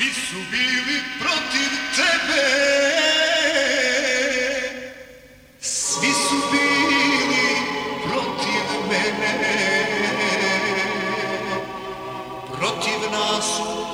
svi su bili protiv tebe. Svi su bili protiv mene. Protiv nas su